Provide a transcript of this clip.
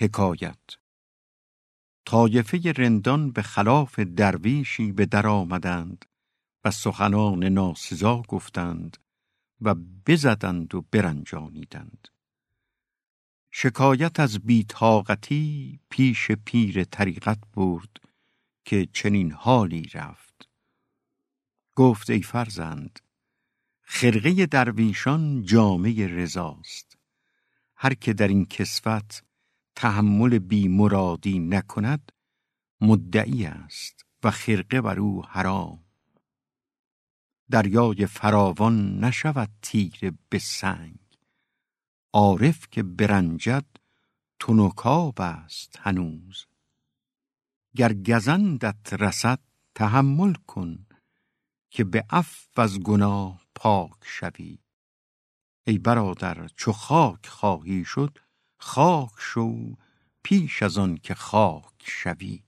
حکایت. طایفه رندان به خلاف درویشی به در آمدند و سخنان ناسزا گفتند و بزدند و برنجانیدند. شکایت از بیتاقتی پیش پیر طریقت برد که چنین حالی رفت. گفت ای فرزند خرقه درویشان جامعه رضاست. هر که در این کسوت تحمل بی مرادی نکند مدعی است و خرقه بر او حرام. دریای فراوان نشود تیره به سنگ. عارف که برنجد تنکاب است هنوز. گر گزندت رسد تحمل کن که به عفو از گناه پاک شوی. ای برادر چو خاک خواهی شد خاک شو پیش از آن که خاک شوی.